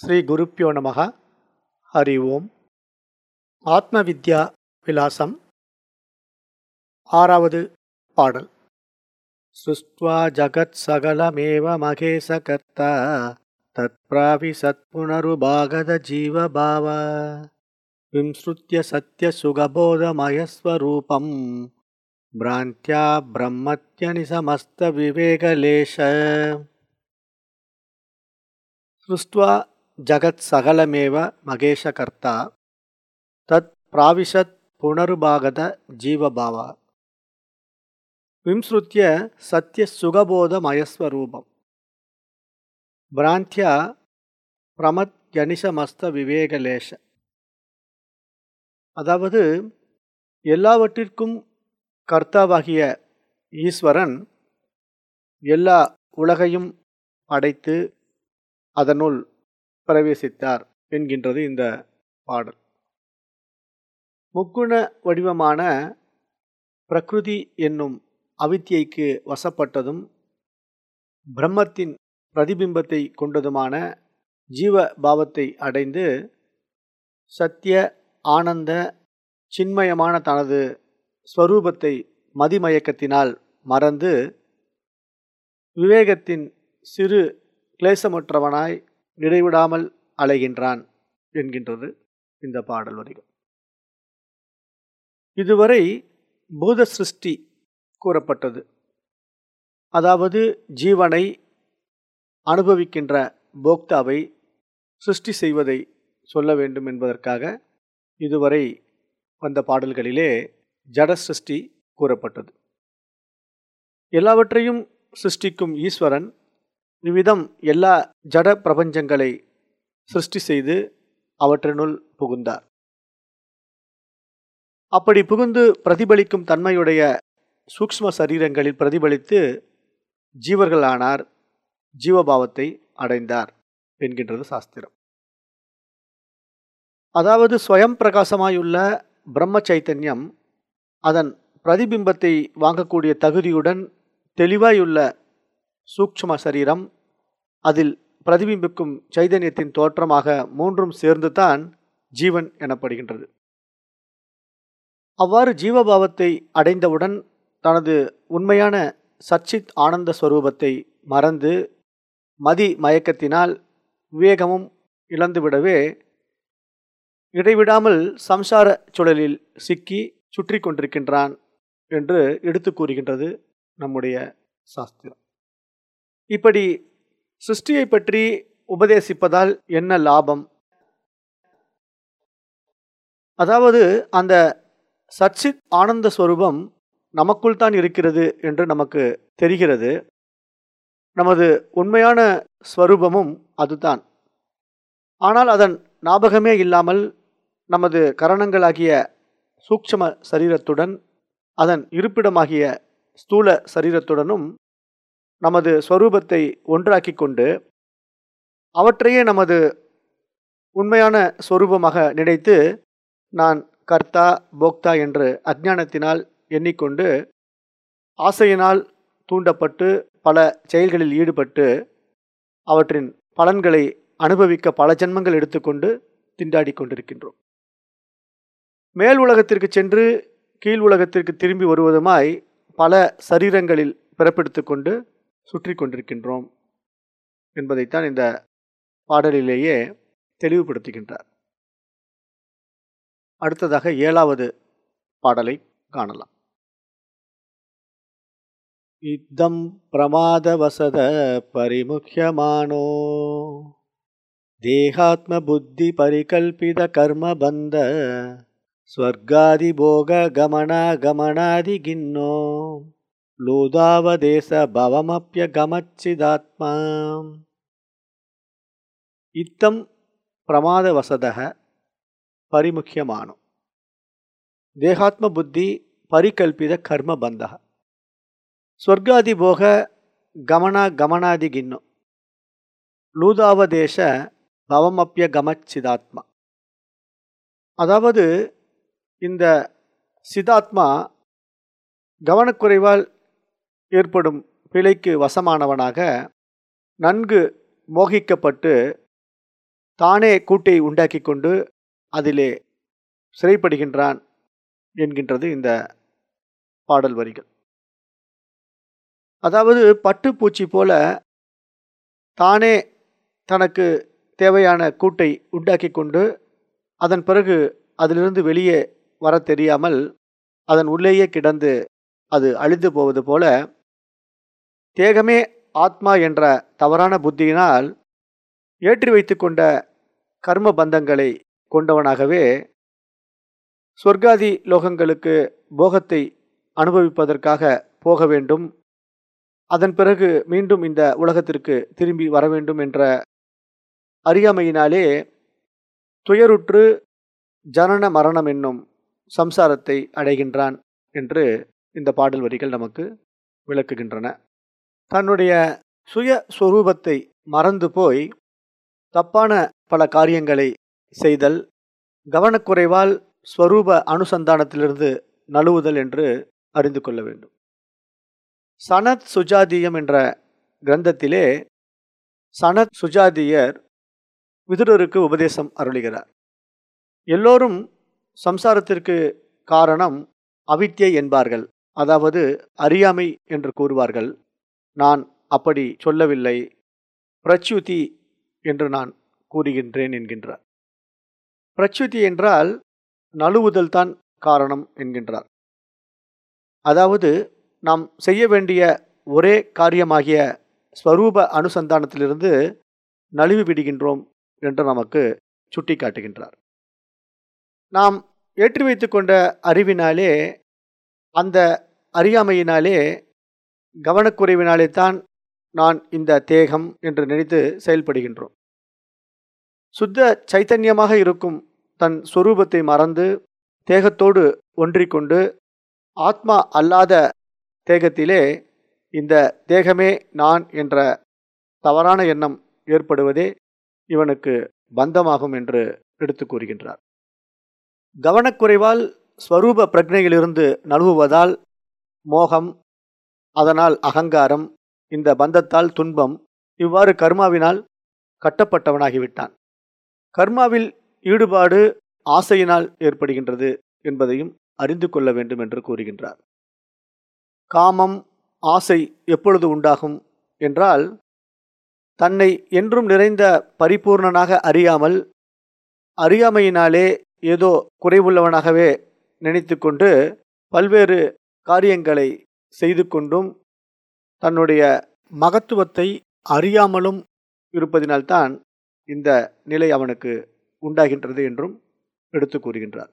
ஸ்ரீ குருப்பியோ நமக ஹரி ஓம் ஆத்மவித்யா விலாசம் ஆறாவது பாடல் சுஷ்ட்வா ஜகத் சகலமேவ மகேசகர்த்தா தத்பிராவி சத்புனருபாகத ஜீவபாவ விம்ஸ்ருத்ய சத்ய சுகபோதமயஸ்வரூபம் பிராந்தியா பிரம்மத்யனிசமஸ்த விவேகலேஷ सृष्ट्वा ஜகத் சகலமேவ மகேஷகர்த்தா தத் பிராவிஷத் புனருபாகத ஜீவபாவா. விம்ஸ்ருத்திய சத்திய சுகபோதமயஸ்வரூபம் பிராந்தியா பிரமத் கணிசமஸ்த விவேகலேஷ. அதாவது எல்லாவற்றிற்கும் கர்த்தாவாகிய ஈஸ்வரன் எல்லா உலகையும் படைத்து அதனுள் பிரவேசித்தார் என்கின்றது இந்த பாடல். முக்குண வடிவமான பிரகிருதி என்னும் அவித்தியைக்கு வசப்பட்டதும் பிரம்மத்தின் பிரதிபிம்பத்தை கொண்டதுமான ஜீவ பாவத்தை அடைந்து சத்திய ஆனந்த சின்மயமான தனது ஸ்வரூபத்தை மதிமயக்கத்தினால் மறந்து விவேகத்தின் சிறு கிளேசமற்றவனாய் இடைவிடாமல் அலைகின்றான் என்கின்றது இந்த பாடல் வரிகள். இதுவரை பூத சிருஷ்டி கூறப்பட்டது. அதாவது ஜீவனை அனுபவிக்கின்ற போக்தாவை சிருஷ்டி செய்வதை சொல்ல வேண்டும் என்பதற்காக இதுவரை வந்த பாடல்களிலே ஜட சிருஷ்டி கூறப்பட்டது. எல்லாவற்றையும் சிருஷ்டிக்கும் ஈஸ்வரன் இவ்விதம் எல்லா ஜட பிரபஞ்சங்களை சிருஷ்டி செய்து அவற்றினுள் புகுந்தார். அப்படி புகுந்து பிரதிபலிக்கும் தன்மையுடைய சூக்ம சரீரங்களில் பிரதிபலித்து ஜீவர்களானார் ஜீவபாவத்தை அடைந்தார் என்கின்றது சாஸ்திரம். அதாவது ஸ்வயம் பிரகாசமாயுள்ள பிரம்ம சைத்தன்யம் அதன் பிரதிபிம்பத்தை வாங்கக்கூடிய தகுதியுடன் தெளிவாயுள்ள சூக்ஷ்ம சரீரம் அதில் பிரதிபிம்பிக்கும் சைதன்யத்தின் தோற்றமாக மூன்றும் சேர்ந்து தான் ஜீவன் எனப்படுகின்றது. அவ்வாறு ஜீவபாவத்தை அடைந்தவுடன் தனது உண்மையான சச்சித் ஆனந்த ஸ்வரூபத்தை மறந்து மதி மயக்கத்தினால் விவேகமும் இழந்துவிடவே இடைவிடாமல் சம்சார சுழலில் சிக்கி சுற்றி கொண்டிருக்கின்றான் என்று எடுத்து கூறுகின்றது நம்முடைய சாஸ்திரம். இப்படி சிருஷ்டியை பற்றி உபதேசிப்பதால் என்ன லாபம்? அதாவது அந்த சச்சித் ஆனந்த ஸ்வரூபம் நமக்குள் தான் இருக்கிறது என்று நமக்கு தெரிகிறது. நமது உண்மையான ஸ்வரூபமும் அதுதான். ஆனால் அதன் ஞாபகமே இல்லாமல் நமது கரணங்களாகிய சூக்ஷம சரீரத்துடன் அதன் இருப்பிடமாகிய ஸ்தூல சரீரத்துடனும் நமது ஸ்வரூபத்தை ஒன்றாக்கி கொண்டு அவற்றையே நமது உண்மையான ஸ்வரூபமாக நினைத்து நான் கர்த்தா போக்தா என்று அஜானத்தினால் எண்ணிக்கொண்டு ஆசையினால் தூண்டப்பட்டு பல செயல்களில் ஈடுபட்டு அவற்றின் பலன்களை அனுபவிக்க பல ஜென்மங்கள் எடுத்துக்கொண்டு திண்டாடி கொண்டிருக்கின்றோம். மேல் உலகத்திற்கு சென்று கீழ் உலகத்திற்கு திரும்பி வருவதுமாய் பல சரீரங்களில் பிறப்பெடுத்து கொண்டு சுற்றி கொண்டிருக்கின்றோம் என்பதைத்தான் இந்த பாடலிலேயே தெளிவுபடுத்துகின்றார். அடுத்ததாக ஏழாவது பாடலை காணலாம். இத்தம் பிரமாதவசத பரிமுக்கியமானோ தேகாத்ம புத்தி பரிகல்பித கர்மபந்த ஸ்வர்காதிபோக கமனாகமனாதிகின்னோ லூதாவதேசபவமப்பியகமச்சிதாத்மா இத்தம் பிரமாதவசதக பரிமுக்கியமானோ. தேகாத்ம புத்தி பரிகல்பித கர்மபந்தக. ஸ்வர்காதிபோக கமனா கிண்ணம் லூதாவதேச பவமப்பிய கமச்சிதாத்மா அதாவது இந்த சிதாத்மா கவனக்குறைவால் ஏற்படும் பிழைக்கு வசமானவனாக நன்கு மோகிக்கப்பட்டு தானே கூட்டை உண்டாக்கி கொண்டு அதிலே சிறைப்படுகின்றான் என்கின்றது இந்த பாடல் வரிகள். அதாவது பட்டுப்பூச்சி போல தானே தனக்கு தேவையான கூட்டை உண்டாக்கி கொண்டு அதன் பிறகு அதிலிருந்து வெளியே வர தெரியாமல் அதன் உள்ளேயே கிடந்து அது அழிந்து போவது போல தேகமே ஆத்மா என்ற தவறான புத்தியினால் ஏற்றி வைத்து கொண்ட கர்ம பந்தங்களை கொண்டவனாகவே சொர்க்காதி லோகங்களுக்கு போகத்தை அனுபவிப்பதற்காக போக வேண்டும். அதன் பிறகு மீண்டும் இந்த உலகத்திற்கு திரும்பி வர வேண்டும் என்ற அறியாமையினாலே துயருற்று ஜனன மரணம் என்னும் சம்சாரத்தை அடைகின்றான் என்று இந்த பாடல் வரிகள் நமக்கு விளக்குகின்றன. தன்னுடைய சுய சுரூபத்தை மறந்து போய் தப்பான பல காரியங்களை செய்தல் கவனக்குறைவால் ஸ்வரூப அனுசந்தானத்திலிருந்து நழுவுதல் என்று அறிந்து கொள்ள வேண்டும். சனத் சுஜாதியம் என்ற கிரந்தத்திலே சனத் சுஜாதியர் விதுரருக்கு உபதேசம் அருளுகிறார். எல்லோரும் சம்சாரத்திற்கு காரணம் அவித்யை என்பார்கள். அதாவது அறியாமை என்று கூறுவார்கள். நான் அப்படி சொல்லவில்லை. பிரச்சுதி என்று நான் கூறுகின்றேன் என்கின்றார். பிரச்சுதி என்றால் நழுவுதல் தான் காரணம் என்கின்றார். அதாவது நாம் செய்ய வேண்டிய ஒரே காரியமாகிய ஸ்வரூப அனுசந்தானத்திலிருந்து நழுவி விடுகின்றோம் என்று நமக்கு சுட்டி காட்டுகின்றார் நாம் ஏற்றி வைத்து கொண்ட அறிவினாலே அந்த அறியாமையினாலே கவனக்குறைவினாலே தான் நான் இந்த தேகம் என்று நினைத்து செயல்படுகின்றோம். சுத்த சைத்தன்யமாக இருக்கும் தன் சொரூபத்தை மறந்து தேகத்தோடு ஒன்றிக்கொண்டு ஆத்மா அல்லாத தேகத்திலே இந்த தேகமே நான் என்ற தவறான எண்ணம் ஏற்படுவதே இவனுக்கு பந்தமாகும் என்று எடுத்து கூறுகின்றார். கவனக்குறைவால் ஸ்வரூப பிரக்னையிலிருந்து நழுவுவதால் மோகம் அதனால் அகங்காரம் இந்த பந்தத்தால் துன்பம் இவ்வாறு கர்மாவினால் கட்டப்பட்டவனாகிவிட்டான். கர்மாவில் ஈடுபாடு ஆசையினால் ஏற்படுகின்றது என்பதையும் அறிந்து கொள்ள வேண்டும் என்று கூறுகின்றார். காமம் ஆசை எப்பொழுது உண்டாகும் என்றால் தன்னை என்றும் நிறைந்த பரிபூர்ணனாக அறியாமல் அறியாமையினாலே ஏதோ குறைவுள்ளவனாகவே நினைத்து கொண்டு பல்வேறு காரியங்களை செய்து கொண்டும் தன்னுடைய மகத்துவத்தை அறியாமலும் இருப்பதினால்தான் இந்த நிலை அவனுக்கு உண்டாகின்றது என்றும் எடுத்து கூறுகின்றார்.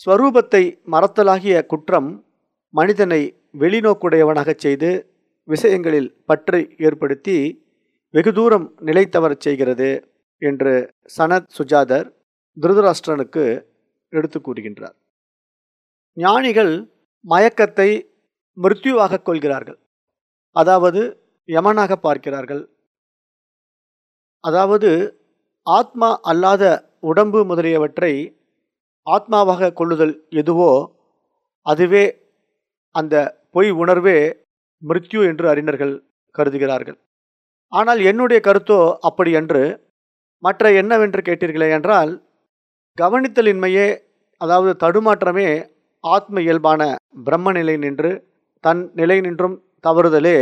ஸ்வரூபத்தை மறத்தலாகிய குற்றம் மனிதனை வெளிநோக்குடையவனாகச் செய்து விஷயங்களில் பற்றை ஏற்படுத்தி வெகு தூரம் நிலைத்தவரச் செய்கிறது என்று சனத் சுஜாதர் திருதராஷ்டிரனுக்கு எடுத்து கூறுகின்றார். ஞானிகள் மயக்கத்தை மிருத்யுவாக கொள்கிறார்கள். அதாவது யமனாக பார்க்கிறார்கள். அதாவது ஆத்மா அல்லாத உடம்பு முதலியவற்றை ஆத்மாவாக கொள்ளுதல் எதுவோ அதுவே அந்த பொய் உணர்வே மிருத்யு என்று அறிஞர்கள் கருதுகிறார்கள். ஆனால் என்னுடைய கருத்தோ அப்படி என்று மற்ற என்னவென்று கேட்டீர்களே என்றால் கவனித்தலின்மையே அதாவது தடுமாற்றமே ஆத்ம இயல்பான பிரம்ம நிலை நின்று தன் நிலை நின்றும் தவறுதலே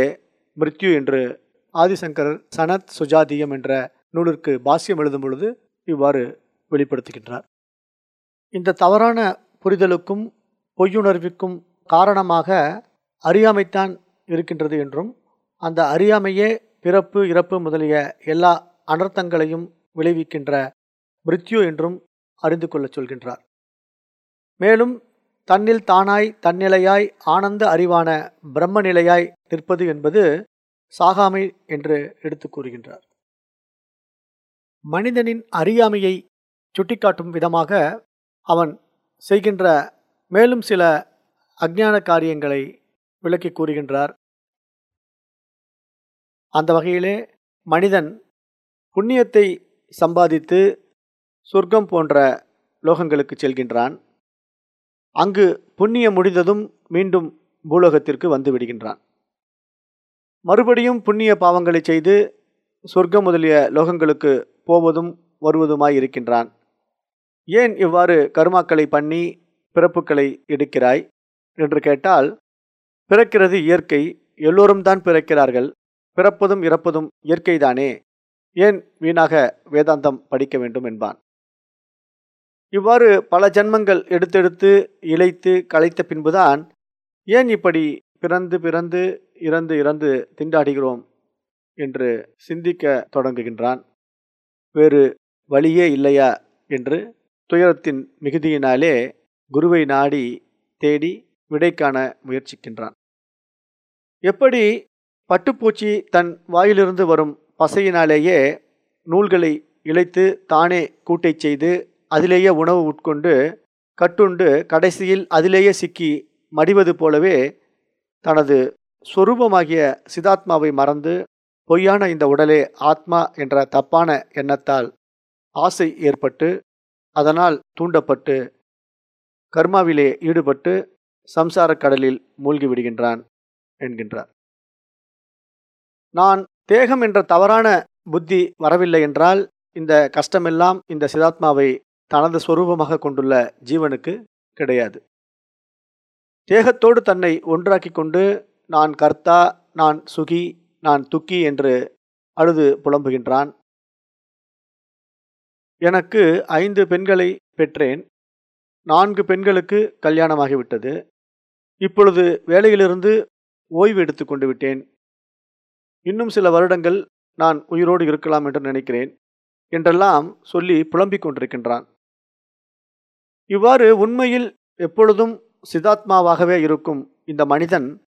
மிருத்யு என்று ஆதிசங்கரர் சனத் சுஜாதியம் என்ற நூலிற்கு பாசியம் எழுதும் பொழுது இவ்வாறு வெளிப்படுத்துகின்றார். இந்த தவறான புரிதலுக்கும் பொய்யுணர்விற்கும் காரணமாக அறியாமைத்தான் இருக்கின்றது என்றும் அந்த அறியாமையே பிறப்பு இறப்பு முதலிய எல்லா அனர்த்தங்களையும் விளைவிக்கின்ற மிருத்யு என்றும் அறிந்து கொள்ளச் சொல்கின்றார். மேலும் தன்னில் தானாய் தன்னிலையாய் ஆனந்த அறிவான பிரம்ம நிலையாய் நிற்பது என்பது சாகாமை என்று எடுத்து கூறுகின்றார். மனிதனின் அறியாமையை சுட்டிக்காட்டும் விதமாக அவன் செய்கின்ற மேலும் சில அஜான காரியங்களை விளக்கி கூறுகின்றார். அந்த வகையிலே மனிதன் புண்ணியத்தை சம்பாதித்து சொர்க்கம் போன்ற லோகங்களுக்கு செல்கின்றான். அங்கு புண்ணியம் முடிந்ததும் மீண்டும் பூலோகத்திற்கு வந்து விடுகின்றான். மறுபடியும் புண்ணிய பாவங்களை செய்து சொர்க்கம் முதலிய லோகங்களுக்கு போவதும் வருவதுமாய் இருக்கின்றான். ஏன் இவ்வாறு கருமாக்களை பண்ணி பிறப்புகளை எடுக்கிறாய்? என்று கேட்டால் பிறக்கிறது இயற்கை எல்லோரும் தான் பிறக்கிறார்கள் பிறப்பதும் இறப்பதும் இயற்கைதானே ஏன் வீணாக வேதாந்தம் படிக்க வேண்டும் என்பான். இவ்வாறு பல ஜன்மங்கள் எடுத்தெடுத்து இழைத்து களைத்த பின்புதான் ஏன் இப்படி பிறந்து பிறந்து இறந்து இறந்து திண்டாடுகிறோம் என்று சிந்திக்க தொடங்குகின்றான்? வேறு வழியே இல்லையா என்று துயரத்தின் மிகுதியினாலே குருவை நாடி தேடி விடை காண முயற்சிக்கின்றான். எப்படி பட்டுப்பூச்சி தன் வாயிலிருந்து வரும் பசையினாலேயே நூல்களை இழைத்து தானே கூட்டை செய்து அதிலேயே உணவு உட்கொண்டு கட்டுண்டு கடைசியில் அதிலேயே சிக்கி மடிவது போலவே தனது சொரூபமாகிய சிதாத்மாவை மறந்து பொய்யான இந்த உடலே ஆத்மா என்ற தப்பான எண்ணத்தால் ஆசை ஏற்பட்டு அதனால் தூண்டப்பட்டு கர்மாவிலே ஈடுபட்டு சம்சார கடலில் மூழ்கி விடுகின்றான் என்கின்றார். நான் தேகம் என்ற தவறான புத்தி வரவில்லை என்றால் இந்த கஷ்டமெல்லாம் இந்த சிதாத்மாவை தனது சொரூபமாக கொண்டுள்ள ஜீவனுக்கு கிடையாது. தேகத்தோடு தன்னை ஒன்றாக்கி கொண்டு நான் கர்த்தா நான் சுகி நான் துக்கி என்று அழுது புலம்புகின்றான். எனக்கு ஐந்து பெண்களை பெற்றேன். நான்கு பெண்களுக்கு கல்யாணமாகிவிட்டது. இப்பொழுது வேலையிலிருந்து ஓய்வு எடுத்து கொண்டு விட்டேன். இன்னும் சில வருடங்கள் நான் உயிரோடு இருக்கலாம் என்று நினைக்கிறேன். என்றெல்லாம் சொல்லி புலம்பிக் கொண்டிருக்கின்றான். இவ்வாறு உண்மையில் எப்பொழுதும் சிதாத்மாவாகவே இருக்கும் இந்த மனிதன்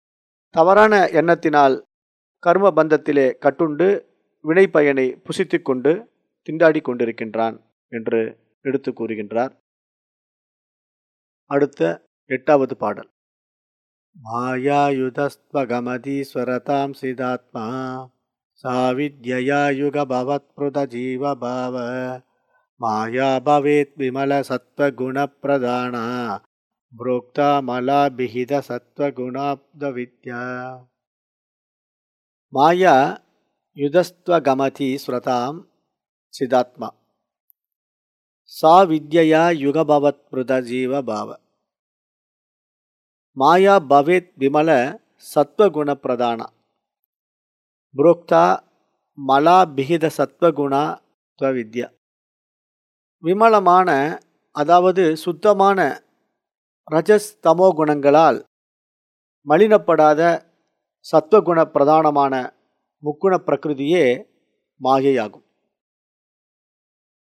தவறான எண்ணத்தினால் கர்ம பந்தத்திலே கட்டுண்டு வினை பயனை புசித்து கொண்டு திண்டாடி கொண்டிருக்கின்றான் என்று எடுத்து கூறுகின்றார். அடுத்த எட்டாவது பாடல். மாயாயுதஸ்வகமதீஸ்வரதாம் சிதாத்மா சாவித்யயா யுகபவத்பிருத ஜீவபாவ மாயா பவேத் விமல சத்வகுணப்பிரதானா புரோக்தா மலாபிஹித சத்வகுணாப்த வித்யா மாயா யுதஸ்வகமதி ஸ்வரதாம் சிதாத்மா சா வித்யயா யுகபவத்பிருத ஜீவபாவ மாயா பவேத் விமல விமலமான அதாவது சுத்தமான ரஜஸ் தமோ குணங்களால் மலினப்படாத சத்வகுண பிரதானமான முக்குண பிரகிருதியே மாயையாகும்.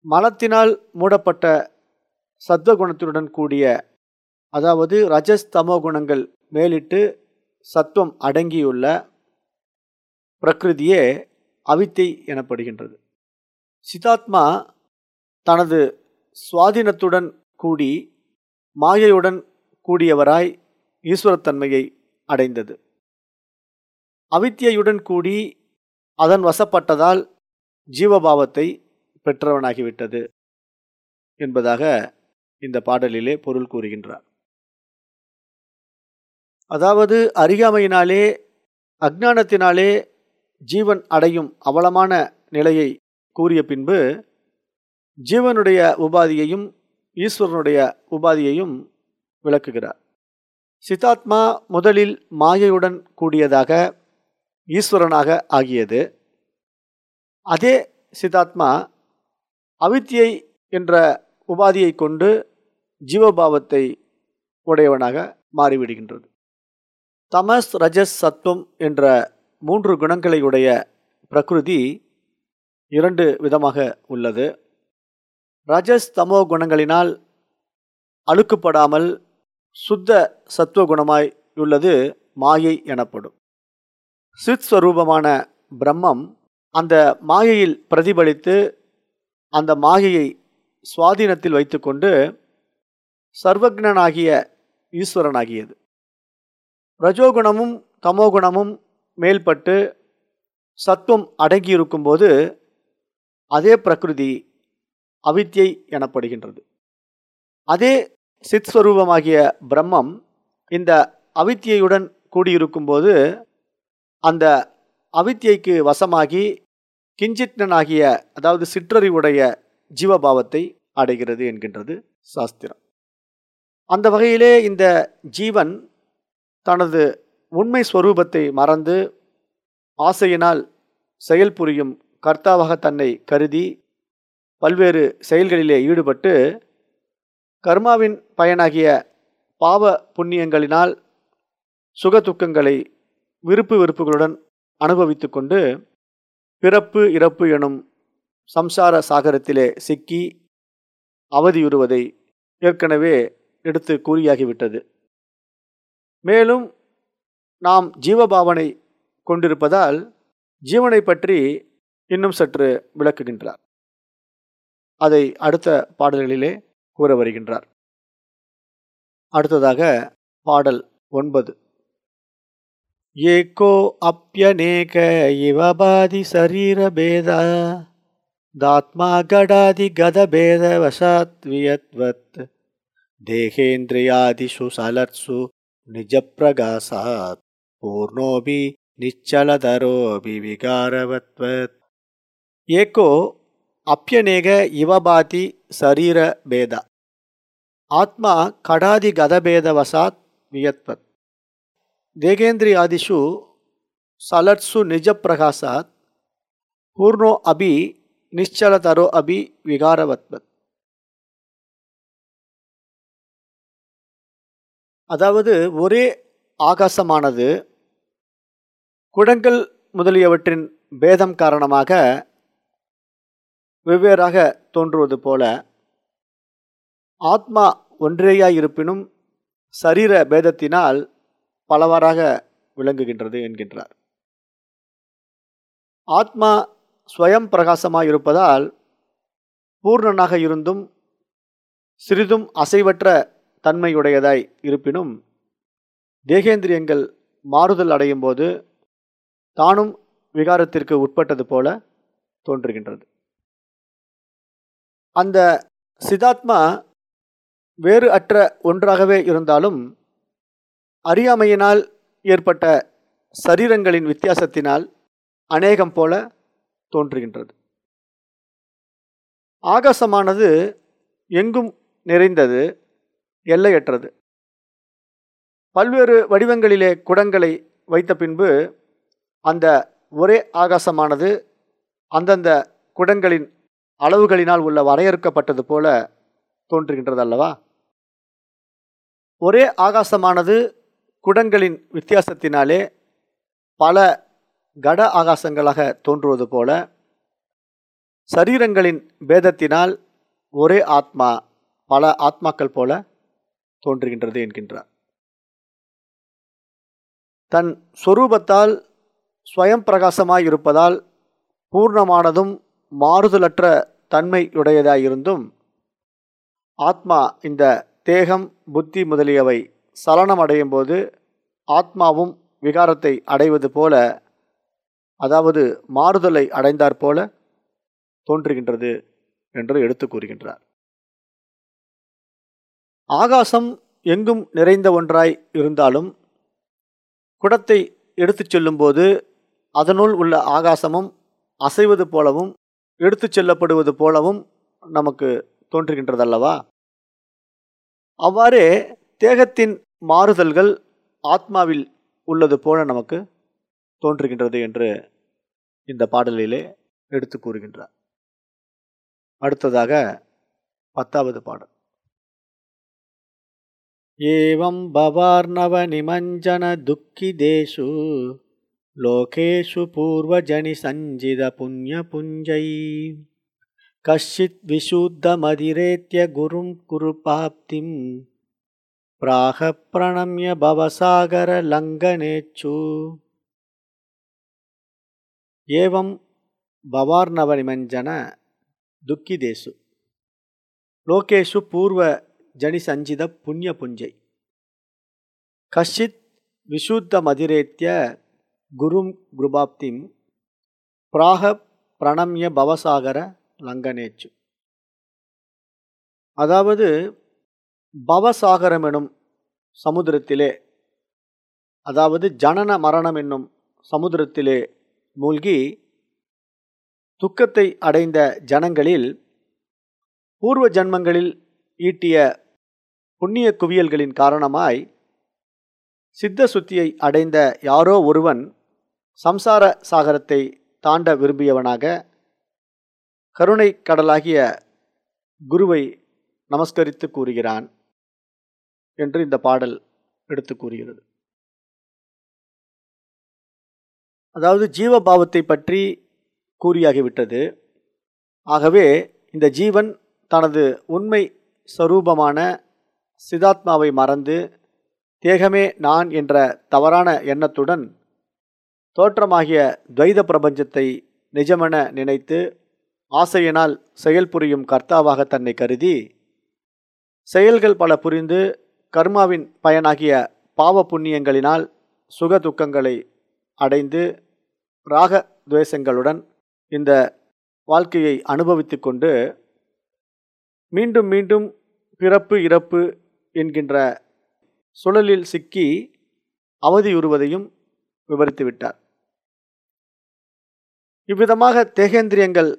மலத்தினால் மூடப்பட்ட சத்வகுணத்துடன் கூடிய அதாவது ரஜஸ் தமோ குணங்கள் மேலிட்டு சத்துவம் அடங்கியுள்ள பிரகிருதியே அவித்தை எனப்படுகின்றது. சிதாத்மா தனது சுவாதீனத்துடன் கூடி மாயையுடன் கூடியவராய் ஈஸ்வரத்தன்மையை அடைந்தது. அவித்தியையுடன் கூடி அதன் வசப்பட்டதால் ஜீவபாவத்தை பெற்றவனாகிவிட்டது என்பதாக இந்த பாடலிலே பொருள் கூறுகின்றார். அதாவது அறியாமையினாலே அக்ஞானத்தினாலே ஜீவன் அடையும் அவலமான நிலையை கூறிய பின்பு ஜீவனுடைய உபாதியையும் ஈஸ்வரனுடைய உபாதியையும் விளக்குகிறார். சித்தாத்மா முதலில் மாயையுடன் கூடியதாக ஈஸ்வரனாக ஆகியது. அதே சித்தாத்மா அவித்தியை என்ற உபாதியை கொண்டு ஜீவபாவத்தை உடையவனாக மாறிவிடுகின்றது. தமஸ் ரஜஸ் சத்துவம் என்ற மூன்று குணங்களை உடைய பிரகிருதி இரண்டு விதமாக உள்ளது. ரஜஸ் தமோ குணங்களினால் அழுக்குப்படாமல் சுத்த சத்துவகுணமாய் உள்ளது மாயை எனப்படும். சித் ஸ்வரூபமான பிரம்மம் அந்த மாயையில் பிரதிபலித்து அந்த மாயையை சுவாதீனத்தில் வைத்துக்கொண்டு சர்வக்னனாகிய ஈஸ்வரனாகியது. ரஜோகுணமும் தமோகுணமும் மேல்பட்டு சத்துவம் அடங்கியிருக்கும்போது அதே பிரகிருதி அவித்யை எனப்படுகின்றது. அதே சித்ஸ்வரூபமாகிய பிரம்மம் இந்த அவித்தியையுடன் கூடியிருக்கும்போது அந்த அவித்தியைக்கு வசமாகி கிஞ்சித்னனாகிய அதாவது சிற்றறிவுடைய ஜீவபாவத்தை அடைகிறது என்கின்றது சாஸ்திரம். அந்த வகையிலே இந்த ஜீவன் தனது உண்மை ஸ்வரூபத்தை மறந்து ஆசையினால் செயல் புரியும் கர்த்தாவாக தன்னை கருதி பல்வேறு செயல்களிலே ஈடுபட்டு கர்மாவின் பயனாகிய பாவ புண்ணியங்களினால் சுக துக்கங்களை விருப்பு வெறுப்புகளுடன் அனுபவித்து கொண்டு பிறப்பு இறப்பு எனும் சம்சார சாகரத்திலே சிக்கி அவதியுறுவதை ஏற்கனவே எடுத்து கூறியாகிவிட்டது. மேலும் நாம் ஜீவபாவனை கொண்டிருப்பதால் ஜீவனை பற்றி இன்னும் சற்று விளக்குகின்றார். அதை அடுத்த பாடல்களிலே கூற வருகின்றார். அடுத்ததாக பாடல் ஒன்பது. ஏகோ அப்பியநேக இவபாதி சரீரபேத தாத்மா கடாதி கதபேத வசாத் வியத்வத் தேகேந்திரியாதிஷு சலர்சு நிஜப்பிரகாசாத் பூர்ணோபி நிச்சலதரோபி விகாரவத்வத் ஏகோ அப்பியநேக இவபாதி சரீர பேதா. ஆத்மா கடாதி கதபேதவசாத் வியத்வத் தேகேந்திரியாதிஷு சலட்சு நிஜப்பிரகாசாத். பூர்ணோ அபி நிச்சலதரோ அபி விகாரவத்வத் அதாவது ஒரே ஆகாசமானது குடங்கள் முதலியவற்றின் பேதம் காரணமாக வெவ்வேறாக தோன்றுவது போல ஆத்மா ஒன்றேயாய் இருப்பினும் சரீர பேதத்தினால் பலவாறாக விளங்குகின்றது என்கின்றார். ஆத்மா ஸ்வயம் பிரகாசமாக இருப்பதால் பூர்ணனாக இருந்தும் சிறிதும் அசைவற்ற தன்மையுடையதாய் இருப்பினும் தேகேந்திரியங்கள் மாறுதல் அடையும் போது தானும் விகாரத்திற்கு உட்பட்டது போல தோன்றுகின்றது. அந்த சிதாத்மா வேறு அற்ற ஒன்றாகவே இருந்தாலும் அறியாமையினால் ஏற்பட்ட சரீரங்களின் வித்தியாசத்தினால் அநேகம் போல தோன்றுகின்றது. ஆகாசமானது எங்கும் நிறைந்தது எல்லையற்றது. பல்வேறு வடிவங்களிலே குடங்களை வைத்த பின்பு அந்த ஒரே ஆகாசமானது அந்தந்த குடங்களின் அளவுகளினால் உள்ள வரையறுக்கப்பட்டது போல தோன்றுகின்றது அல்லவா ஒரே ஆகாசமானது குடங்களின் வித்தியாசத்தினாலே பல கட ஆகாசங்களாக தோன்றுவது போல சரீரங்களின் பேதத்தினால் ஒரே ஆத்மா பல ஆத்மாக்கள் போல தோன்றுகின்றது என்கின்றார். தன் சொரூபத்தால் ஸ்வயம் பிரகாசமாய் இருப்பதால் பூர்ணமானதும் மாறுதலற்ற தன்மையுடையதாயிருந்தும் ஆத்மா இந்த தேகம் புத்தி முதலியவை சலனம் அடையும் போது ஆத்மாவும் விகாரத்தை அடைவது போல அதாவது மாறுதலை அடைந்தாற் போல தோன்றுகின்றது என்று எடுத்து கூறுகின்றார். ஆகாசம் எங்கும் நிறைந்த ஒன்றாய் இருந்தாலும் குடத்தை எடுத்துச் செல்லும்போது அதனுள் உள்ள ஆகாசமும் அசைவது போலவும் எடுத்துச் செல்லப்படுவது போலவும் நமக்கு தோன்றுகின்றதல்லவா? அவ்வாறே தேகத்தின் மாறுதல்கள் ஆத்மாவில் உள்ளது போல நமக்கு தோன்றுகின்றது என்று இந்த பாடலிலே எடுத்து கூறுகின்றார். அடுத்ததாக பத்தாவது பாடல். ஏவம் பவார்ணவ நிமஞ்சன துக்கிதேஷு லோகேஷு लोकेषु पूर्वजनिसञ्जितपुण्यपुञ्जै कश्चित् विशुद्धमधिरेत्य गुरुं कुरुप्राप्तिं प्राहप्रणम्य भवसागरलङ्घनेच्छु। एवं भवार्णवनिमञ्जन भवार्नवनिमञ्जनदुःखितेषु लोकेषु पूर्वजनिसञ्जितपुण्यपुञ्जै कश्चित् विशुद्धमधिरेत्य குரும் குருபாப்திம் பிராக பிரணம்ய பவசாகர லங்கனேச்சு. அதாவது பவசாகரம் எனும் சமுத்திரத்திலே அதாவது ஜனன மரணம் என்னும் சமுத்திரத்திலே மூழ்கி துக்கத்தை அடைந்த ஜனங்களில் பூர்வ ஜன்மங்களில் ஈட்டிய புண்ணிய குவியல்களின் காரணமாய் சித்த சுத்தியை அடைந்த யாரோ ஒருவன் சம்சார சாகரத்தை தாண்ட விரும்பியவனாக கருணை கடலாகிய குருவை நமஸ்கரித்து கூறுகிறான் என்று இந்த பாடல் எடுத்து கூறுகிறது. அதாவது ஜீவபாவத்தை பற்றி கூறியாகிவிட்டது. ஆகவே இந்த ஜீவன் தனது உண்மை ஸ்வரூபமான சிதாத்மாவை மறந்து தேகமே நான் என்ற தவறான எண்ணத்துடன் தோற்றமாகிய துவைத பிரபஞ்சத்தை நிஜமென நினைத்து ஆசையினால் செயல் புரியும் கர்த்தாவாக தன்னை கருதி செயல்கள் பல புரிந்து கர்மாவின் பயனாகிய பாவ புண்ணியங்களினால் சுக துக்கங்களை அடைந்து ராக துவேஷங்களுடன் இந்த வாழ்க்கையை அனுபவித்து கொண்டு மீண்டும் மீண்டும் பிறப்பு இறப்பு என்கின்ற சுழலில் சிக்கி அவதியுறுவதையும் விவரித்து விட்டார். இவ்விதமாக தேகேந்திரியங்கள்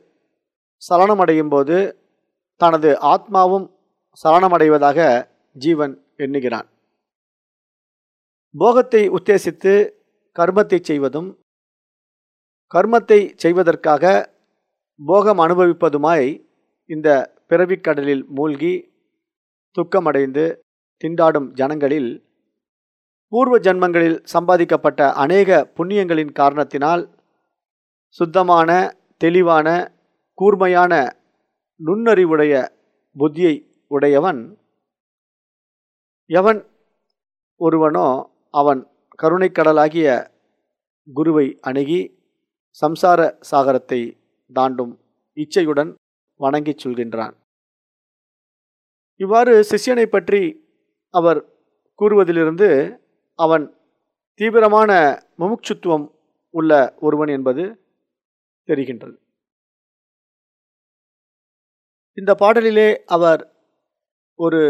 சலனமடையும் போது தனது ஆத்மாவும் சலனமடைவதாக ஜீவன் எண்ணுகிறான். போகத்தை உத்தேசித்து கர்மத்தை செய்வதும் கர்மத்தை செய்வதற்காக போகம் அனுபவிப்பதுமாய் இந்த பிறவிக்கடலில் மூழ்கி துக்கமடைந்து திண்டாடும் ஜனங்களில் பூர்வ ஜன்மங்களில் சம்பாதிக்கப்பட்ட அநேக புண்ணியங்களின் காரணத்தினால் சுத்தமான தெளிவான கூர்மையான நுண்ணறிவுடைய புத்தியை உடையவன் எவன் ஒருவனோ அவன் கருணைக்கடலாகிய குருவை அணுகி சம்சார சாகரத்தை தாண்டும் இச்சையுடன் வணங்கிச் சொல்கின்றான். இவ்வாறு சிஷ்யனை பற்றி அவர் கூறுவதிலிருந்து அவன் தீவிரமான முமுட்சுத்துவம் உள்ள ஒருவன் என்பது தெரிகின்றது. இந்த பாடலிலே அவர் ஒரு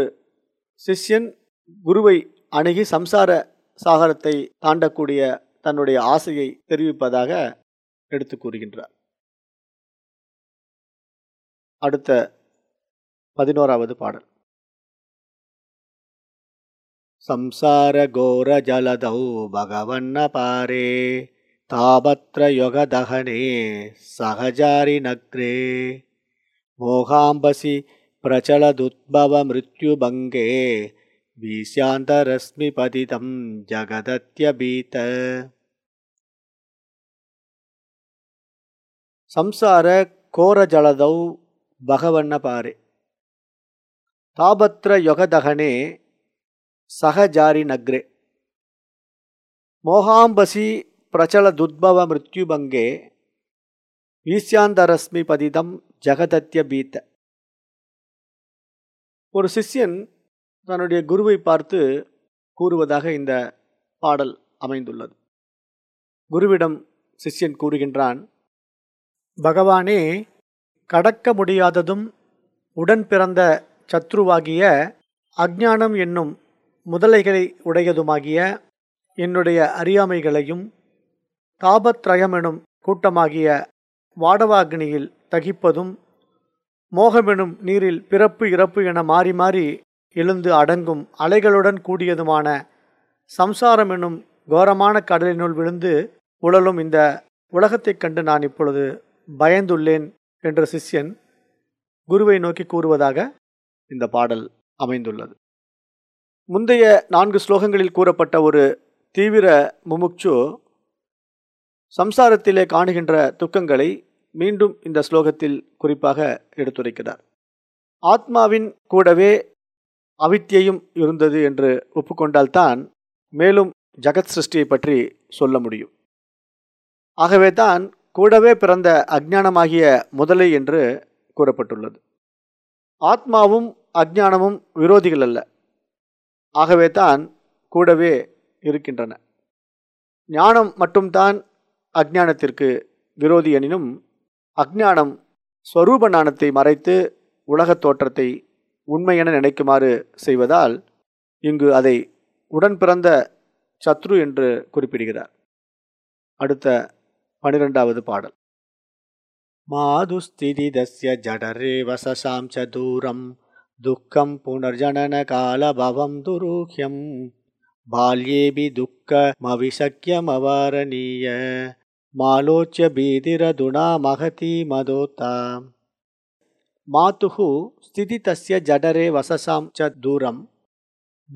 சிஷ்யன் குருவை அணுகி சம்சார சாகரத்தை தாண்டக்கூடிய தன்னுடைய ஆசையை தெரிவிப்பதாக எடுத்து கூறுகின்றார். அடுத்த பதினோராவது பாடல். संसारघोरजलदौ भगवन्नपारे तावत्र युगदहने सहजारिनग्रे मोहाम्बसि प्रचलदुद्भवमृत्युभङ्गे भीष्यान्तरश्मिपतितं जगदत्यभीत। संसारघोरजलदौ भगवन्नपारे तावत्र युगदहने சகஜாரி நக்ரே மோகாம்பசி பிரச்சல துத்பவ மிருத்யுபங்கே ஈஸ்யாந்தரஸ்மி பதிதம் ஜெகதத்ய பீத்த. ஒரு சிஷ்யன் தன்னுடைய குருவை பார்த்து கூறுவதாக இந்த பாடல் அமைந்துள்ளது. குருவிடம் சிஷ்யன் கூறுகின்றான் பகவானே கடக்க முடியாததும் உடன் பிறந்த சத்ருவாகிய அஜானம் என்னும் முதலைகளை உடையதுமாகிய என்னுடைய அறியாமைகளையும் தாபத்ரயமெனும் கூட்டமாகிய வாடவாக்னியில் தகிப்பதும் மோகமெனும் நீரில் பிறப்பு இறப்பு என மாறி மாறி எழுந்து அடங்கும் அலைகளுடன் கூடியதுமான சம்சாரம் எனும் கோரமான கடலினுள் விழுந்து உழலும் இந்த உலகத்தைக் கண்டு நான் இப்பொழுது பயந்துள்ளேன் என்ற சிஷ்யன் குருவை நோக்கி கூறுவதாக இந்த பாடல் அமைந்துள்ளது. முந்தைய நான்கு ஸ்லோகங்களில் கூறப்பட்ட ஒரு தீவிர முமுக்சு சம்சாரத்திலே காணுகின்ற துக்கங்களை மீண்டும் இந்த ஸ்லோகத்தில் குறிப்பாக எடுத்துரைக்கிறார். ஆத்மாவின் கூடவே அவித்தியையும் இருந்தது என்று ஒப்புக்கொண்டால்தான் மேலும் ஜகத் சிருஷ்டியை பற்றி சொல்ல முடியும். ஆகவே தான் கூடவே பிறந்த அஜ்ஞானமாகிய முதலை என்று கூறப்பட்டுள்ளது. ஆத்மாவும் அஜ்ஞானமும் விரோதிகள் அல்ல ஆகவே தான் கூடவே இருக்கின்றன. ஞானம் மட்டும்தான் அஜ்ஞானத்திற்கு விரோதி எனினும் அஜ்ஞானம் ஸ்வரூப ஞானத்தை மறைத்து உலகத் தோற்றத்தை உண்மையென நினைக்குமாறு செய்வதால் இங்கு அதை உடன் பிறந்த சத்ரு என்று குறிப்பிடுகிறார். அடுத்த பனிரெண்டாவது பாடல். மாதுஸ்திதி தஸ்ய ஜடரே வசசாம் சதூரம் च दूरं दुःखं पुनर्जननकालभवं दुरूह्यं बाल्येऽपि दुःखमविशक्यमवारणीय मालोच्य भीतिरधुना महती मदोता मातुः स्थितितस्य जठरे वससां च दूरं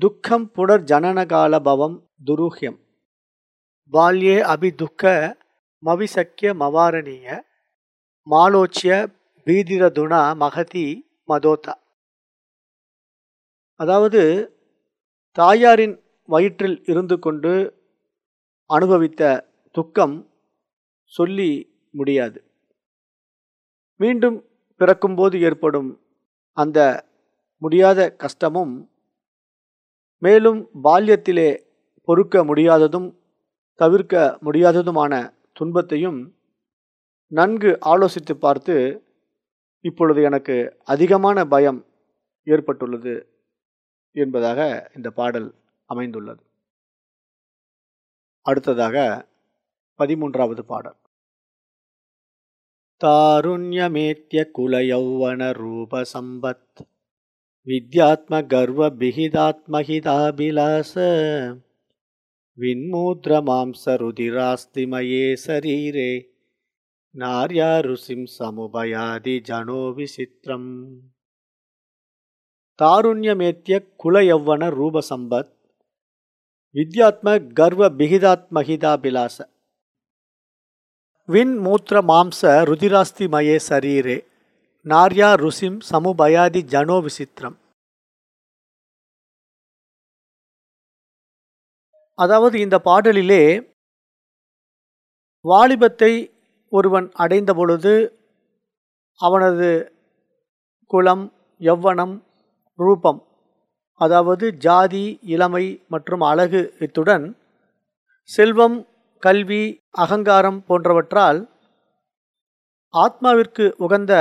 दुःखं पुनर्जननकालभवं दुरूह्यं बाल्ये अपि दुःखमविशक्यमवारणीय மாலோச்சிய பீதிரதுணா மகதி மதோதா அதாவது தாயாரின் வயிற்றில் இருந்து கொண்டு அனுபவித்த துக்கம் சொல்லி முடியாது. மீண்டும் பிறக்கும்போது ஏற்படும் அந்த முடியாத கஷ்டமும் மேலும் பால்யத்திலே பொறுக்க முடியாததும் தவிர்க்க முடியாததுமான துன்பத்தையும் நன்கு ஆலோசித்து பார்த்து இப்பொழுது எனக்கு அதிகமான பயம் ஏற்பட்டுள்ளது. என்பதாக இந்த பாடல் அமைந்துள்ளது. அடுத்ததாக பதிமூன்றாவது பாடல். தாருண்யமேத்ய குலயௌவன ரூப சம்பத் வித்யாத்ம கர்வ பிகிதாத்மஹிதாபிலாச மாம்ச ருதிராஸ்திமயே சரீரே நார்யா ருசிம் சமுபயாதி ஜனோ விசித்திரம். ತಾರುಣ್ಯಮೇತ್ಯ ಕುಲಯೌವನ ರೂಪ ಸಂಪತ್ ವಿದ್ಯಾತ್ಮ ಗರ್ವ ಬಿಹಿದಾತ್ಮಹಿತಾಭಿಲಾಸ ವಿನ್ ಮೂತ್ರ ಮಾಂಸ ರುದಿರಾಸ್ತಿಮಯೇ ಶರೀರೆ ನಾರ್ಯಾ ಋಷಿಂ ಸಮುಭಯಾದಿ ಜನೋ ವಿಚಿತ್ರಂ அதாவது இந்த பாடலிலே வாலிபத்தை ஒருவன் அடைந்த பொழுது அவனது குலம் யவ்வனம் ரூபம் அதாவது ஜாதி இளமை மற்றும் அழகு இத்துடன் செல்வம் கல்வி அகங்காரம் போன்றவற்றால் ஆத்மாவிற்கு உகந்த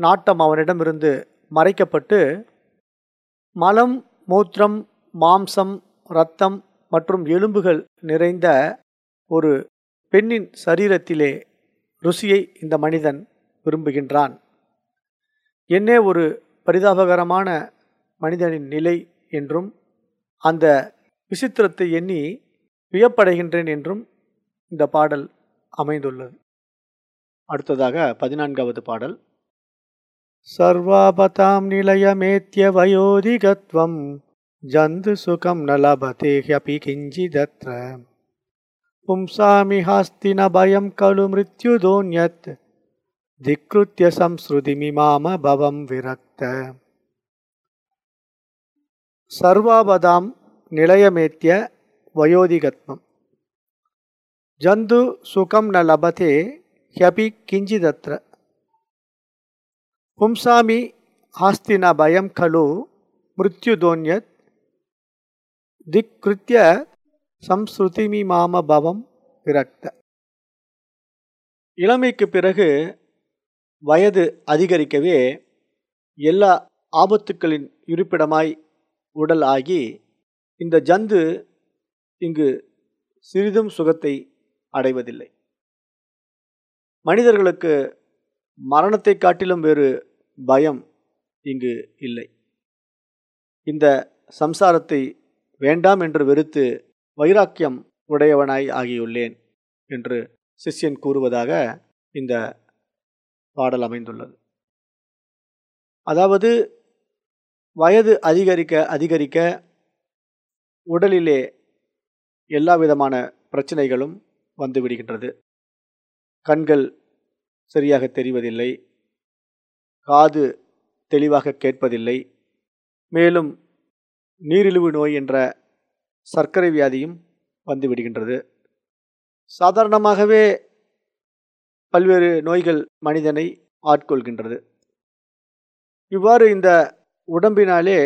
நாட்டம் அவனிடமிருந்து மறைக்கப்பட்டு மலம் மூத்திரம் மாம்சம் இரத்தம் மற்றும் எலும்புகள் நிறைந்த ஒரு பெண்ணின் சரீரத்திலே ருசியை இந்த மனிதன் விரும்புகின்றான். என்னே ஒரு பரிதாபகரமான மனிதனின் நிலை என்றும் அந்த விசித்திரத்தை எண்ணி வியப்படைகின்றேன் என்றும் இந்த பாடல் அமைந்துள்ளது. அடுத்ததாக பதினான்காவது பாடல். சர்வாபதாம் நிலையமேத்திய வயோதிகத்வம் ஜந்து சுகம் நலபதே ஹபி கிஞ்சிதத்ர. பும்சாமி ஹாஸ்தின பயம் கலு மிருத்யுதோன்யத் திக்ருத்திய சம்ஸ்ருதிமிமாம பவம் விரக்த. சர்வாபதாம் நிலையமேத்திய வயோதிகத்மம். ஜந்து சுகம் ந லபதே ஹியபி கிஞ்சிதத்ர. பும்சாமி ஆஸ்தின பயம் கலு மிருத்யுதோன்யத். திக்ருத்திய சம்ஸ்ருதிமிமாமபவம் விரக்த. இளமைக்கு பிறகு வயது அதிகரிக்கவே எல்லா ஆபத்துக்களின் இருப்பிடமாய் உடல் ஆகி இந்த ஜந்து இங்கு சிறிதும் சுகத்தை அடைவதில்லை. மனிதர்களுக்கு மரணத்தை காட்டிலும் வேறு பயம் இங்கு இல்லை. இந்த சம்சாரத்தை வேண்டாம் என்று வெறுத்து வைராக்கியம் உடையவனாய் ஆகியுள்ளேன் என்று சிஷ்யன் கூறுவதாக இந்த பாடல் அமைந்துள்ளது. அதாவது வயது அதிகரிக்க அதிகரிக்க உடலிலே எல்லா விதமான பிரச்சனைகளும் வந்துவிடுகின்றது கண்கள் சரியாக தெரிவதில்லை. காது தெளிவாக கேட்பதில்லை. மேலும் நீரிழிவு நோய் என்ற சர்க்கரை வியாதியும் வந்துவிடுகின்றது சாதாரணமாகவே பல்வேறு நோய்கள் மனிதனை ஆட்கொள்கின்றது. இவ்வாறு இந்த உடம்பினாலே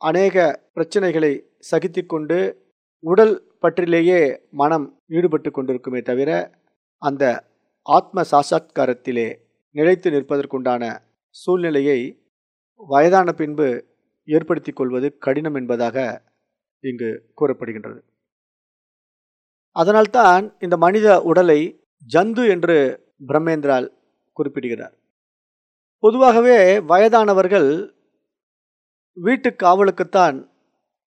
அநேக பிரச்சனைகளை சகித்து கொண்டு உடல் பற்றிலேயே மனம் ஈடுபட்டு கொண்டிருக்குமே தவிர அந்த ஆத்ம சாட்சாத்காரத்திலே நிலைத்து நிற்பதற்குண்டான சூழ்நிலையை வயதான பின்பு ஏற்படுத்தி கொள்வது கடினம் என்பதாக இங்கு கூறப்படுகின்றது. அதனால்தான் இந்த மனித உடலை ஜந்து என்று பிரம்மேந்திரால் குறிப்பிடுகிறார். பொதுவாகவே வயதானவர்கள் வீட்டு காவலுக்குத்தான்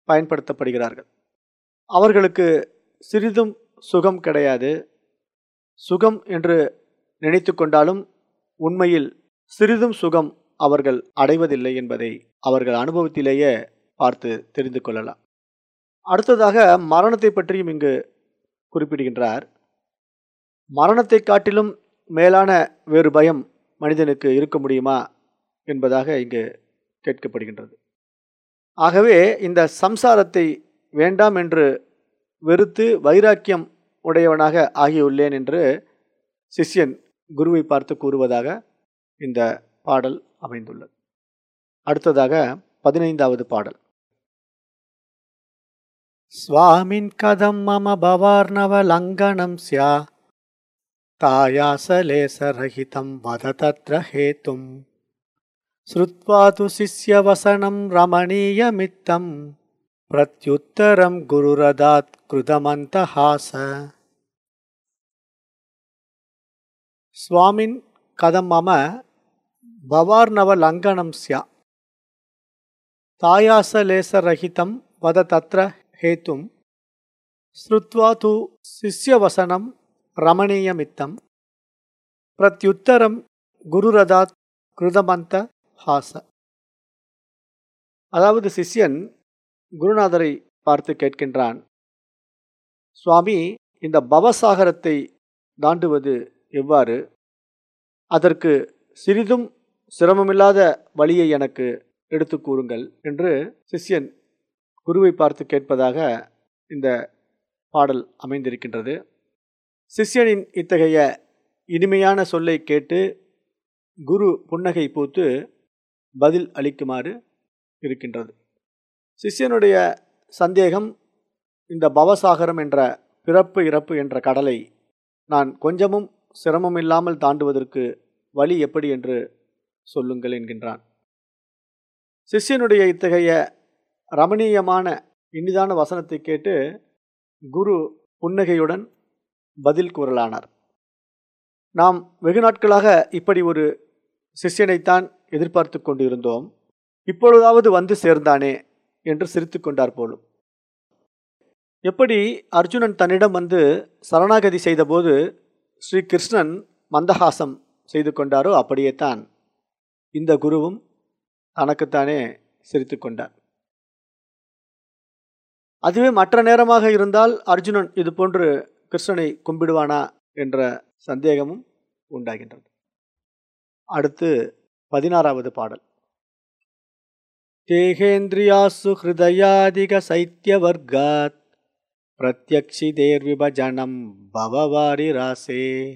பயன்படுத்தப்படுகிறார்கள். அவர்களுக்கு சிறிதும் சுகம் கிடையாது. சுகம் என்று நினைத்து கொண்டாலும் உண்மையில் சிறிதும் சுகம் அவர்கள் அடைவதில்லை என்பதை அவர்கள் அனுபவத்திலேயே பார்த்து தெரிந்து கொள்ளலாம். அடுத்ததாக மரணத்தை பற்றியும் இங்கு குறிப்பிடுகின்றார். மரணத்தை காட்டிலும் மேலான வேறு பயம் மனிதனுக்கு இருக்க முடியுமா என்பதாக இங்கு கேட்கப்படுகின்றது. ஆகவே இந்த சம்சாரத்தை வேண்டாம் என்று வெறுத்து வைராக்கியம் உடையவனாக ஆகியுள்ளேன் என்று சிஷ்யன் குருவை பார்த்து கூறுவதாக இந்த பாடல் அமைந்துள்ளது. அடுத்ததாக பதினைந்தாவது பாடல். ஸ்வாமின் கதம் மம பவார்ணவ லங்கனம் ஸ்யா. தாயாசலேசரகிதம் வத தத்ர ஹேத்தும் ஸ்ருத்வா து சிஷ்யவசனம் ரமணீயமித்தம். பிரத்யுத்தரம் குருரதாத் கிருதமந்தஹாச. ஸ்வாமின் கதம் மம பவார்ணவ லங்கனம் ஸ்யா தாயாசலேசரகிதம் வத தத்ர ஹேத்தும். ஸ்ருத்வா து சிஷ்யவசனம் ரமணீயமித்தம். பிரத்யுத்தரம் குருரதாத் கிருதமந்த ஹாச. அதாவது சிஷ்யன் குருநாதரை பார்த்து கேட்கின்றான் சுவாமி இந்த பவசாகரத்தை தாண்டுவது எவ்வாறு? அதற்கு சிறிதும் சிரமமில்லாத வழியை எனக்கு எடுத்து கூறுங்கள் என்று சிஷ்யன் குருவை பார்த்து கேட்பதாக இந்த பாடல் அமைந்திருக்கின்றது. சிஷ்யனின் இத்தகைய இனிமையான சொல்லை கேட்டு குரு புன்னகை பூத்து பதில் அளிக்குமாறு இருக்கின்றது. சிஷ்யனுடைய சந்தேகம் இந்த பவசாகரம் என்ற பிறப்பு இறப்பு என்ற கடலை நான் கொஞ்சமும் சிரமம் இல்லாமல் தாண்டுவதற்கு வழி எப்படி என்று சொல்லுங்கள் என்கின்றான். சிஷ்யனுடைய இத்தகைய ரமணீயமான இனிதான வசனத்தை கேட்டு குரு புன்னகையுடன் பதில் கூறலானார். நாம் வெகு நாட்களாக இப்படி ஒரு சிஷ்யனைத்தான் எதிர்பார்த்து கொண்டிருந்தோம். இப்பொழுதாவது வந்து சேர்ந்தானே என்று சிரித்து கொண்டார் போலும். எப்படி அர்ஜுனன் தன்னிடம் வந்து சரணாகதி செய்தபோது ஸ்ரீ கிருஷ்ணன் மந்தஹாசம் செய்து கொண்டாரோ அப்படியே தான் இந்த குருவும் தனக்குத்தானே சிரித்து கொண்டார். அதுவே மற்ற நேரமாக இருந்தால் அர்ஜுனன் இது போன்று கிருஷ்ணனை கும்பிடுவானா என்ற சந்தேகமும் உண்டாகின்றது. அடுத்து பதினாறாவது பாடல். தேகேந்திரியாசு ஹிருதயாதிக சைத்தியவர்காத் பிரத்யக்ஷி தேர்விபஜனம் பவவாரி ராசே.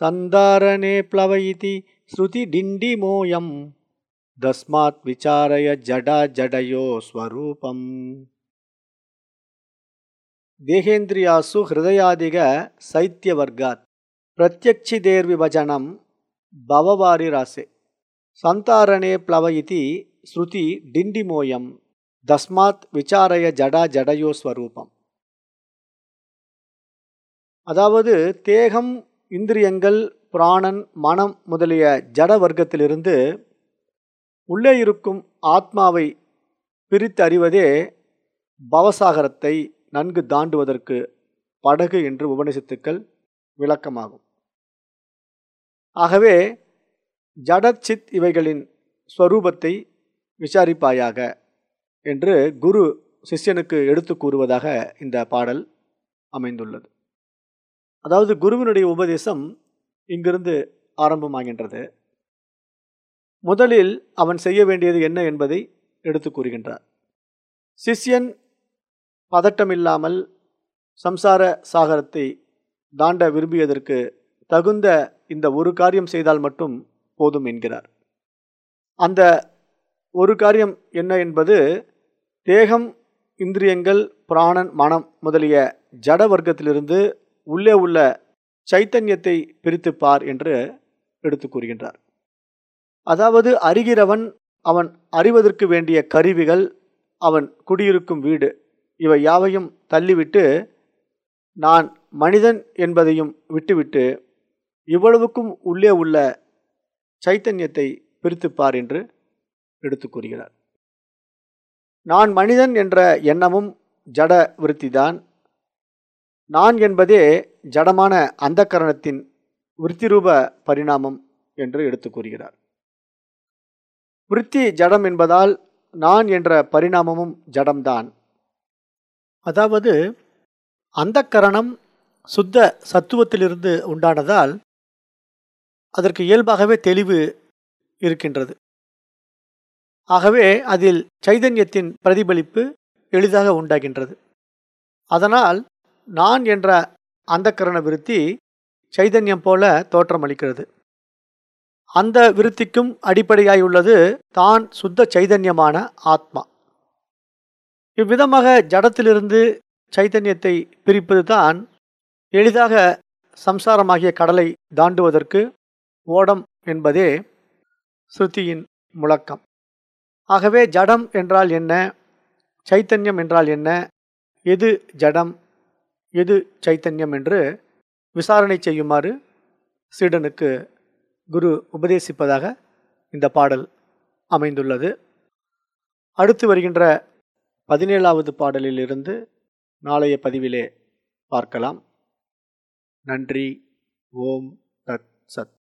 சந்தாரணே பிளவயிதி ஸ்ருதி டிண்டிமோயம் தஸ்மாத் விசாரய ஜடா ஜடயோ ஸ்வரூபம். தேகேந்திரியாசு ஹிருதயாதிக சைத்திய வர்காத் பிரத்யக்ஷி தேர்விபஜனம் பவவாரி ராசே சந்தாரணே பிளவ இது ஸ்ருதி டிண்டிமோயம் தஸ்மாத் விசாரய ஜடா ஜடயோ ஸ்வரூபம் அதாவது தேகம் இந்திரியங்கள் புராணன் மனம் முதலிய ஜட வர்க்கத்திலிருந்து உள்ளே இருக்கும் ஆத்மாவை பிரித்து அறிவதே பவசாகரத்தை நன்கு தாண்டுவதற்கு படகு என்று உபனிஷத்துக்கள் விளக்கமாகும். ஆகவே ஜடச்சித் இவைகளின் ஸ்வரூபத்தை விசாரிப்பாயாக என்று குரு சிஷ்யனுக்கு எடுத்து கூறுவதாக இந்த பாடல் அமைந்துள்ளது. அதாவது குருவினுடைய உபதேசம் இங்கிருந்து ஆரம்பமாகின்றது. முதலில் அவன் செய்ய வேண்டியது என்ன என்பதை எடுத்து கூறுகின்றார். சிஷ்யன் பதட்டமில்லாமல் சம்சார சாகரத்தை தாண்ட விரும்பியதற்கு தகுந்த இந்த ஒரு காரியம் செய்தால் மட்டும் போதும் என்கிறார். அந்த ஒரு காரியம் என்ன என்பது தேகம் இந்திரியங்கள் பிராணன் மனம் முதலிய ஜட வர்க்கத்திலிருந்து உள்ளே உள்ள சைத்தன்யத்தை பிரித்து பார் என்று எடுத்து கூறுகின்றார். அதாவது அறிகிறவன் அவன் அறிவதற்கு வேண்டிய கருவிகள் அவன் குடியிருக்கும் வீடு இவை யாவையும் தள்ளிவிட்டு நான் மனிதன் என்பதையும் விட்டுவிட்டு இவ்வளவுக்கும் உள்ளே உள்ள சைத்தன்யத்தை பிரித்துப்பார் என்று எடுத்து கூறுகிறார். நான் மனிதன் என்ற எண்ணமும் ஜட விருத்திதான். நான் என்பதே ஜடமான அந்த கரணத்தின் விருத்திரூப பரிணாமம் என்று எடுத்து கூறுகிறார். விருத்தி ஜடம் என்பதால் நான் என்ற பரிணாமமும் ஜடம்தான். அதாவது அந்த கரணம் சுத்த சத்துவத்திலிருந்து உண்டானதால் அதற்கு இயல்பாகவே தெளிவு இருக்கின்றது. ஆகவே அதில் சைதன்யத்தின் பிரதிபலிப்பு எளிதாக உண்டாகின்றது. அதனால் நான் என்ற அந்த கரண விருத்தி சைதன்யம் போல தோற்றமளிக்கிறது. அந்த விருத்திக்கும் அடிப்படையாயுள்ளது தான் சுத்த சைதன்யமான ஆத்மா. இவ்விதமாக ஜடத்திலிருந்து சைதன்யத்தை பிரிப்பது தான் எளிதாக சம்சாரமாகிய கடலை தாண்டுவதற்கு ஓடம் என்பதே ஸ்ருதியின் முழக்கம். ஆகவே ஜடம் என்றால் என்ன? சைத்தன்யம் என்றால் என்ன? எது ஜடம்? எது சைத்தன்யம் என்று விசாரணை செய்யுமாறு சீடனுக்கு குரு உபதேசிப்பதாக இந்த பாடல் அமைந்துள்ளது. அடுத்து வருகின்ற பதினேழாவது பாடலிலிருந்து நாளைய பதிவிலே பார்க்கலாம். நன்றி. ஓம் தத் சத்.